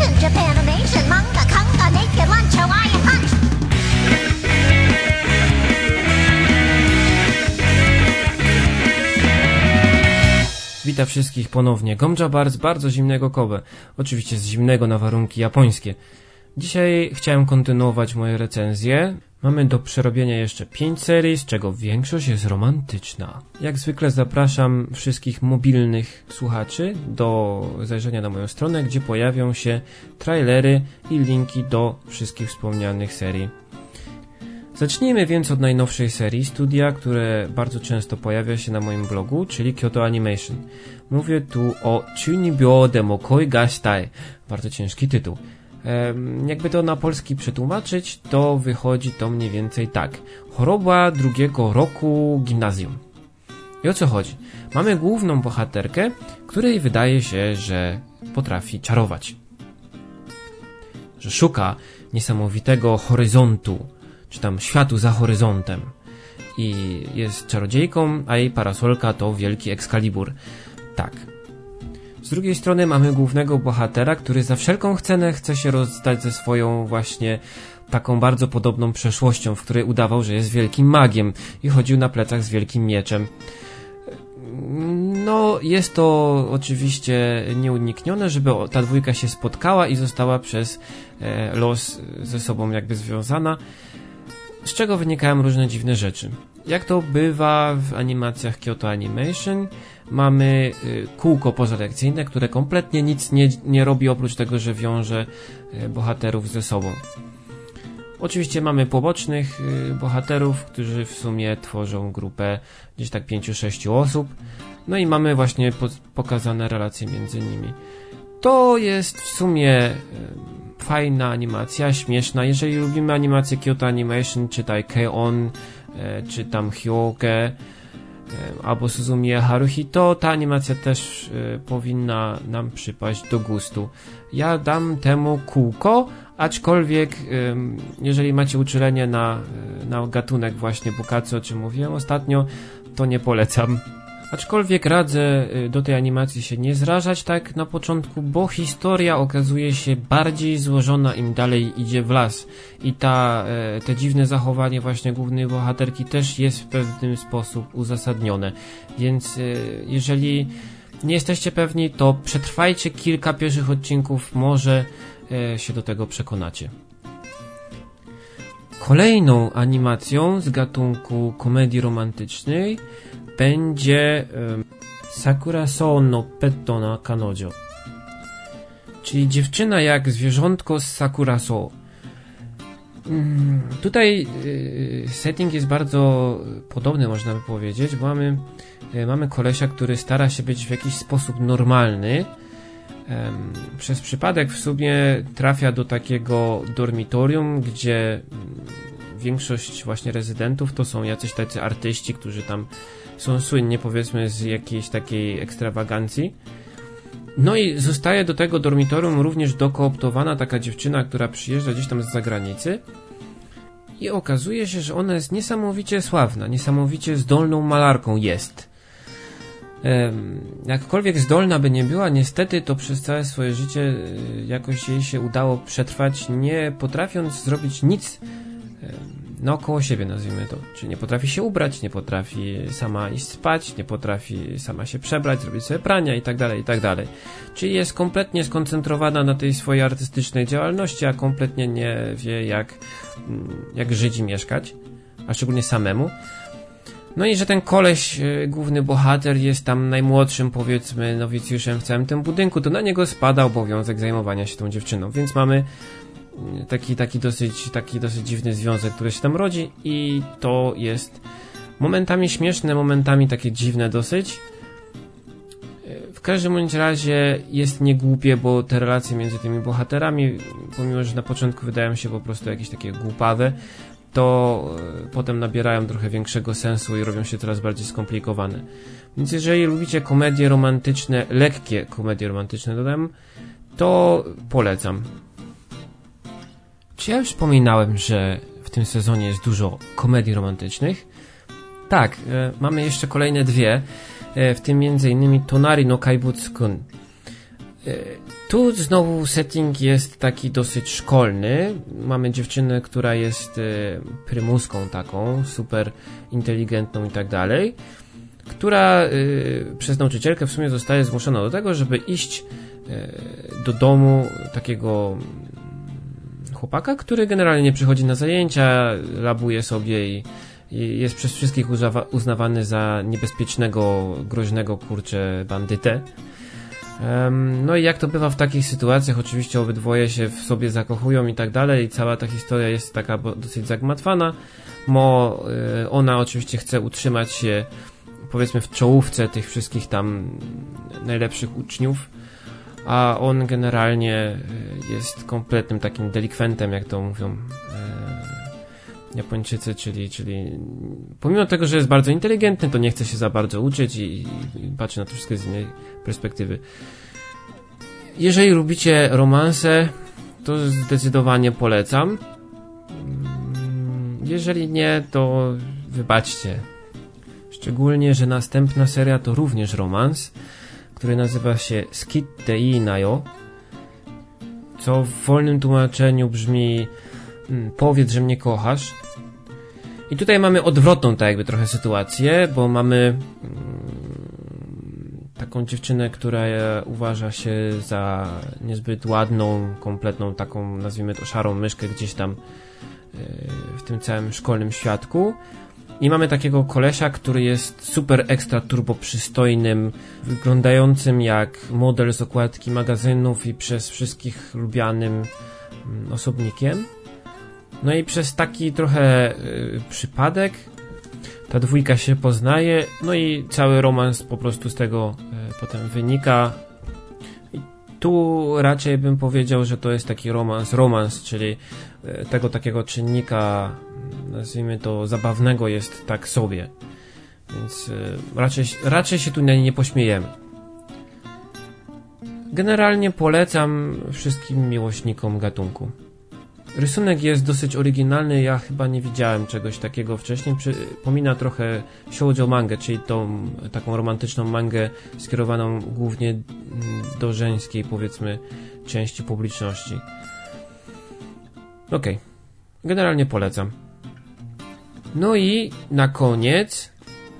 animation, Japanimation, manga, naked lunch, Hawaiian punch. Witam wszystkich ponownie. Gomja Bar z bardzo zimnego Kobe. Oczywiście z zimnego na warunki japońskie. Dzisiaj chciałem kontynuować moje recenzje. Mamy do przerobienia jeszcze 5 serii, z czego większość jest romantyczna. Jak zwykle zapraszam wszystkich mobilnych słuchaczy do zajrzenia na moją stronę, gdzie pojawią się trailery i linki do wszystkich wspomnianych serii. Zacznijmy więc od najnowszej serii, studia, które bardzo często pojawia się na moim blogu, czyli Kyoto Animation. Mówię tu o Chunibyo Demo Koi Gashtai. Bardzo ciężki tytuł. Jakby to na polski przetłumaczyć, to wychodzi to mniej więcej tak. Choroba drugiego roku gimnazjum. I o co chodzi? Mamy główną bohaterkę, której wydaje się, że potrafi czarować. Że szuka niesamowitego horyzontu, czy tam światu za horyzontem. I jest czarodziejką, a jej parasolka to wielki Excalibur. Tak. Z drugiej strony mamy głównego bohatera, który za wszelką cenę chce się rozdać ze swoją właśnie taką bardzo podobną przeszłością, w której udawał, że jest wielkim magiem i chodził na plecach z wielkim mieczem. No, jest to oczywiście nieuniknione, żeby ta dwójka się spotkała i została przez e, los ze sobą jakby związana z czego wynikają różne dziwne rzeczy. Jak to bywa w animacjach Kyoto Animation, mamy y, kółko pozalekcyjne, które kompletnie nic nie, nie robi oprócz tego, że wiąże y, bohaterów ze sobą. Oczywiście mamy pobocznych y, bohaterów, którzy w sumie tworzą grupę gdzieś tak 5-6 osób. No i mamy właśnie pokazane relacje między nimi. To jest w sumie fajna animacja, śmieszna. Jeżeli lubimy animację Kyoto Animation, czytaj K-On, e, czy tam Hyoke, albo Suzumiya Haruhi, to ta animacja też e, powinna nam przypaść do gustu. Ja dam temu kółko, aczkolwiek jeżeli macie uczulenie na, na gatunek właśnie bukacy, o czym mówiłem ostatnio, to nie polecam. Aczkolwiek radzę y, do tej animacji się nie zrażać tak na początku, bo historia okazuje się bardziej złożona im dalej idzie w las. I ta, e, te dziwne zachowanie właśnie głównej bohaterki też jest w pewnym sposób uzasadnione. Więc e, jeżeli nie jesteście pewni, to przetrwajcie kilka pierwszych odcinków, może e, się do tego przekonacie. Kolejną animacją z gatunku komedii romantycznej będzie Sakura Sono Petto na Kanojo. Czyli dziewczyna jak zwierzątko z Sakura So. Mm, tutaj y, setting jest bardzo podobny, można by powiedzieć, bo mamy, y, mamy kolesia, który stara się być w jakiś sposób normalny. Przez przypadek w sumie trafia do takiego dormitorium, gdzie większość właśnie rezydentów to są jacyś tacy artyści, którzy tam są słynni powiedzmy z jakiejś takiej ekstrawagancji. No i zostaje do tego dormitorium również dokooptowana taka dziewczyna, która przyjeżdża gdzieś tam z zagranicy i okazuje się, że ona jest niesamowicie sławna, niesamowicie zdolną malarką jest. Jakkolwiek zdolna by nie była, niestety to przez całe swoje życie e, jakoś jej się udało przetrwać, nie potrafiąc zrobić nic naokoło siebie, nazwijmy to. Czyli nie potrafi się ubrać, nie potrafi sama iść spać, nie potrafi sama się przebrać, zrobić sobie prania i tak dalej, i tak. Czyli jest kompletnie skoncentrowana na tej swojej artystycznej działalności, a kompletnie nie wie jak, mm, jak żyć i mieszkać, a szczególnie samemu. No i że ten koleś, e, główny bohater, jest tam najmłodszym, powiedzmy, nowicjuszem w całym tym budynku, to na niego spada obowiązek zajmowania się tą dziewczyną. Więc mamy taki, taki, dosyć, taki dosyć dziwny związek, który się tam rodzi i to jest momentami śmieszne, momentami takie dziwne dosyć. W każdym bądź razie jest niegłupie, bo te relacje między tymi bohaterami, pomimo że na początku wydają się po prostu jakieś takie głupawe, to e, potem nabierają trochę większego sensu i robią się coraz bardziej skomplikowane. Więc jeżeli lubicie komedie romantyczne, lekkie komedie romantyczne dodam, to polecam. Czy ja już wspominałem, że w tym sezonie jest dużo komedii romantycznych? Tak, e, mamy jeszcze kolejne dwie, e, w tym m.in. Tonari no Kaibutsukun. E, Tu znowu setting jest taki dosyć szkolny. Mamy dziewczynę, która jest e, prymuską taką, super inteligentną i tak dalej, która e, przez nauczycielkę w sumie zostaje zmuszona do tego, żeby iść e, do domu takiego chłopaka, który generalnie nie przychodzi na zajęcia, labuje sobie i, i jest przez wszystkich uznawany za niebezpiecznego, groźnego, kurczę, bandytę. No i jak to bywa w takich sytuacjach, oczywiście obydwoje się w sobie zakochują i tak dalej i cała ta historia jest taka dosyć zagmatwana. Mo, y, ona oczywiście chce utrzymać się powiedzmy w czołówce tych wszystkich tam najlepszych uczniów, a on generalnie y, jest kompletnym takim delikwentem, jak to mówią y, Japończycy, czyli, czyli pomimo tego, że jest bardzo inteligentny, to nie chce się za bardzo uczyć i, i patrzy na to wszystko z innej perspektywy. Jeżeli lubicie romanse, to zdecydowanie polecam. Mm, jeżeli nie, to wybaczcie. Szczególnie, że następna seria to również romans, który nazywa się Skit Tei Nayo, co w wolnym tłumaczeniu brzmi mm, Powiedz, że mnie kochasz. I tutaj mamy odwrotną tak jakby trochę sytuację, bo mamy mm, taką dziewczynę, która uważa się za niezbyt ładną, kompletną taką, nazwijmy to szarą myszkę gdzieś tam e, w tym całym szkolnym świadku. I mamy takiego kolesia, który jest super ekstra turbo przystojnym, wyglądającym jak model z okładki magazynów i przez wszystkich lubianym mm, osobnikiem. No i przez taki trochę y, przypadek ta dwójka się poznaje, no i cały romans po prostu z tego y, potem wynika. I tu raczej bym powiedział, że to jest taki romans, romans, czyli y, tego takiego czynnika, nazwijmy to zabawnego jest tak sobie. Więc raczej, raczej się tu nie pośmiejemy. Generalnie polecam wszystkim miłośnikom gatunku. Rysunek jest dosyć oryginalny, ja chyba nie widziałem czegoś takiego wcześniej. Przypomina trochę shoujo mangę, czyli tą taką romantyczną mangę skierowaną głównie mm, do żeńskiej, powiedzmy, części publiczności. Okej. Okay. Generalnie polecam. No i na koniec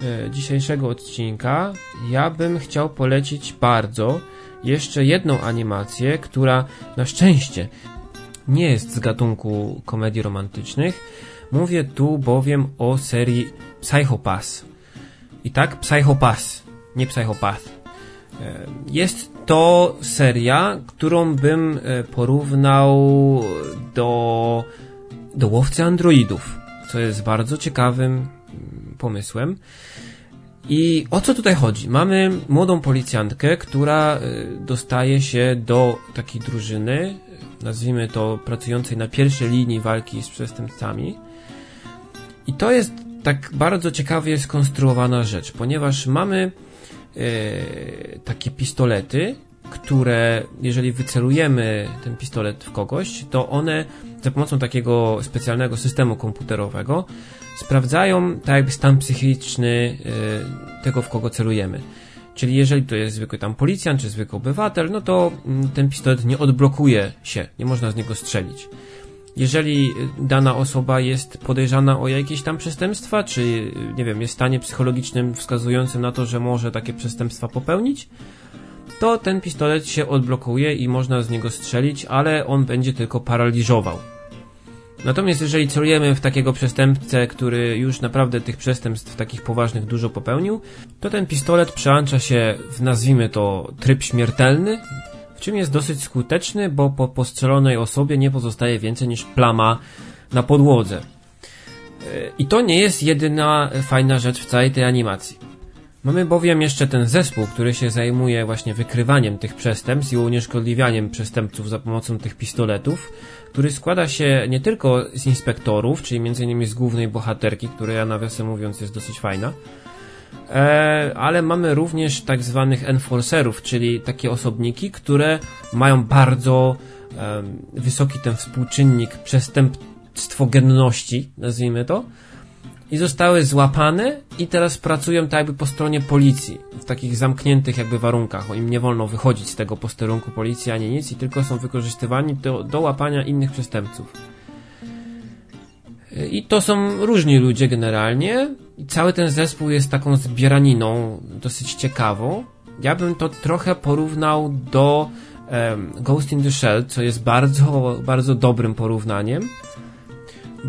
e, dzisiejszego odcinka ja bym chciał polecić bardzo jeszcze jedną animację, która na szczęście nie jest z gatunku komedii romantycznych. Mówię tu bowiem o serii Psychopass. I tak, Psychopass, nie Psychopath. E, jest to seria, którą bym e, porównał do, do łowcy androidów, co jest bardzo ciekawym mm, pomysłem. I o co tutaj chodzi? Mamy młodą policjantkę, która e, dostaje się do takiej drużyny, nazwijmy to, pracującej na pierwszej linii walki z przestępcami. I to jest tak bardzo ciekawie skonstruowana rzecz, ponieważ mamy e, takie pistolety, które jeżeli wycelujemy ten pistolet w kogoś, to one za pomocą takiego specjalnego systemu komputerowego sprawdzają tak jakby stan psychiczny e, tego, w kogo celujemy. Czyli jeżeli to jest zwykły tam policjant czy zwykły obywatel, no to mm, ten pistolet nie odblokuje się, nie można z niego strzelić. Jeżeli dana osoba jest podejrzana o jakieś tam przestępstwa, czy nie wiem, jest w stanie psychologicznym wskazującym na to, że może takie przestępstwa popełnić, to ten pistolet się odblokuje i można z niego strzelić, ale on będzie tylko paraliżował. Natomiast jeżeli celujemy w takiego przestępcę, który już naprawdę tych przestępstw takich poważnych dużo popełnił, to ten pistolet przełącza się w nazwijmy to tryb śmiertelny, w czym jest dosyć skuteczny, bo po postrzelonej osobie nie pozostaje więcej niż plama na podłodze. I to nie jest jedyna fajna rzecz w całej tej animacji. Mamy bowiem jeszcze ten zespół, który się zajmuje właśnie wykrywaniem tych przestępstw i unieszkodliwianiem przestępców za pomocą tych pistoletów, który składa się nie tylko z inspektorów, czyli m.in. z głównej bohaterki, która nawiasem mówiąc jest dosyć fajna, e, ale mamy również tak zwanych enforcerów, czyli takie osobniki, które mają bardzo wysoki ten współczynnik przestępstwogenności, nazwijmy to, i zostały złapane i teraz pracują tak jakby po stronie policji, w takich zamkniętych jakby warunkach. Im nie wolno wychodzić z tego posterunku policji ani nic i tylko są wykorzystywani do, do łapania innych przestępców. I to są różni ludzie generalnie. I cały ten zespół jest taką zbieraniną dosyć ciekawą. Ja bym to trochę porównał do um, Ghost in the Shell, co jest bardzo, bardzo dobrym porównaniem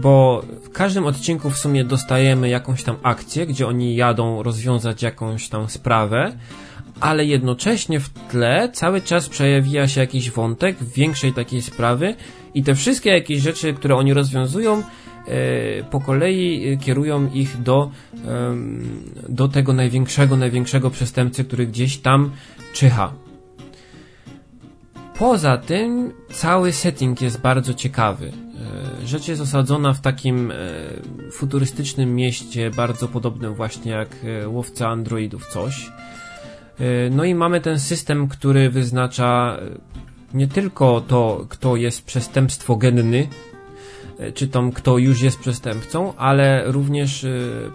bo w każdym odcinku w sumie dostajemy jakąś tam akcję, gdzie oni jadą rozwiązać jakąś tam sprawę, ale jednocześnie w tle cały czas przejawia się jakiś wątek większej takiej sprawy i te wszystkie jakieś rzeczy, które oni rozwiązują, e, po kolei kierują ich do, do tego największego, największego przestępcy, który gdzieś tam czyha. Poza tym cały setting jest bardzo ciekawy. E, rzecz jest osadzona w takim e, futurystycznym mieście, bardzo podobnym właśnie jak e, łowca androidów coś. No i mamy ten system, który wyznacza nie tylko to, kto jest przestępstwogenny, czy tam kto już jest przestępcą, ale również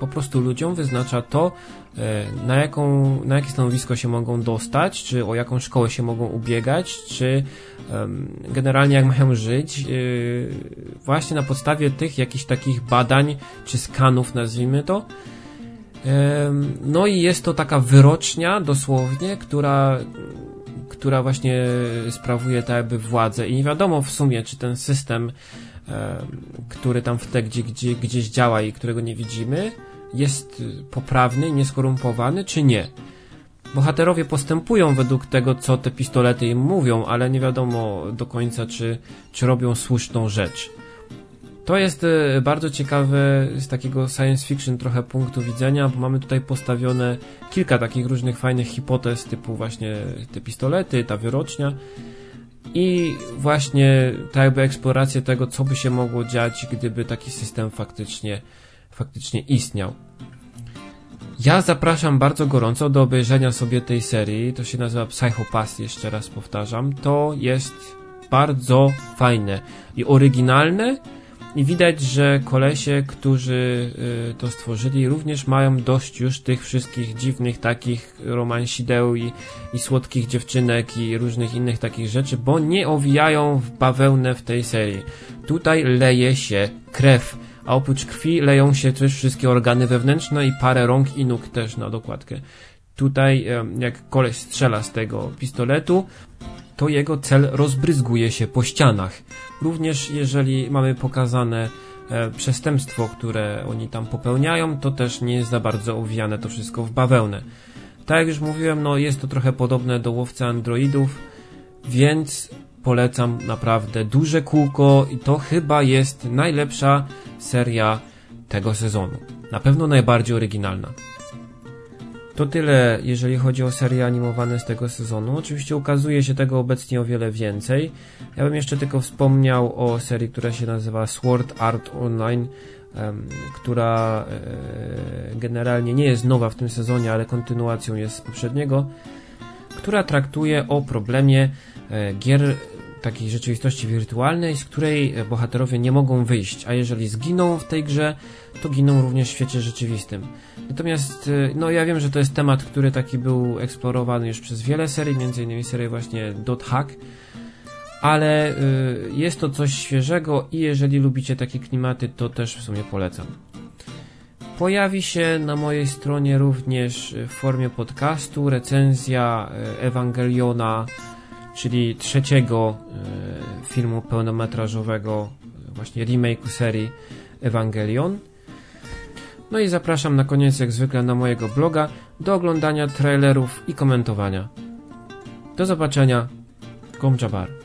po prostu ludziom wyznacza to, E, na, jaką, na jakie stanowisko się mogą dostać, czy o jaką szkołę się mogą ubiegać, czy generalnie jak mają żyć, e, właśnie na podstawie tych jakichś takich badań, czy skanów nazwijmy to. No i jest to taka wyrocznia dosłownie, która która właśnie sprawuje tak jakby władzę i nie wiadomo w sumie, czy ten system, który tam w te gdzie, gdzie, gdzieś działa i którego nie widzimy, jest poprawny, nieskorumpowany, czy nie. Bohaterowie postępują według tego, co te pistolety im mówią, ale nie wiadomo do końca, czy, czy robią słuszną rzecz. To jest e, bardzo ciekawe z takiego science fiction trochę punktu widzenia, bo mamy tutaj postawione kilka takich różnych fajnych hipotez, typu właśnie te pistolety, ta wyrocznia i właśnie ta jakby eksploracja tego, co by się mogło dziać, gdyby taki system faktycznie faktycznie istniał. Ja zapraszam bardzo gorąco do obejrzenia sobie tej serii. To się nazywa Psychopath, jeszcze raz powtarzam. To jest bardzo fajne i oryginalne. I widać, że kolesie, którzy y, to stworzyli, również mają dość już tych wszystkich dziwnych takich romansideł i, i słodkich dziewczynek i różnych innych takich rzeczy, bo nie owijają w bawełnę w tej serii. Tutaj leje się krew a oprócz krwi leją się też wszystkie organy wewnętrzne i parę rąk i nóg też na dokładkę. Tutaj, jak koleś strzela z tego pistoletu, to jego cel rozbryzguje się po ścianach. Również jeżeli mamy pokazane e, przestępstwo, które oni tam popełniają, to też nie jest za bardzo uwijane to wszystko w bawełnę. Tak jak już mówiłem, no jest to trochę podobne do łowcy androidów, więc polecam naprawdę duże kółko i to chyba jest najlepsza seria tego sezonu. Na pewno najbardziej oryginalna. To tyle, jeżeli chodzi o serie animowane z tego sezonu. Oczywiście ukazuje się tego obecnie o wiele więcej. Ja bym jeszcze tylko wspomniał o serii, która się nazywa Sword Art Online, która e, generalnie nie jest nowa w tym sezonie, ale kontynuacją jest z poprzedniego, która traktuje o problemie e, gier takiej rzeczywistości wirtualnej, z której bohaterowie nie mogą wyjść, a jeżeli zginą w tej grze, to giną również w świecie rzeczywistym. Natomiast, y, no ja wiem, że to jest temat, który taki był eksplorowany już przez wiele serii, innymi serię właśnie Dot Hack, ale y, jest to coś świeżego i jeżeli lubicie takie klimaty, to też w sumie polecam. Pojawi się na mojej stronie również w formie podcastu recenzja Ewangeliona czyli trzeciego e, filmu pełnometrażowego, e, właśnie remake'u serii Evangelion. No i zapraszam na koniec, jak zwykle, na mojego bloga do oglądania trailerów i komentowania. Do zobaczenia. Gomjabar.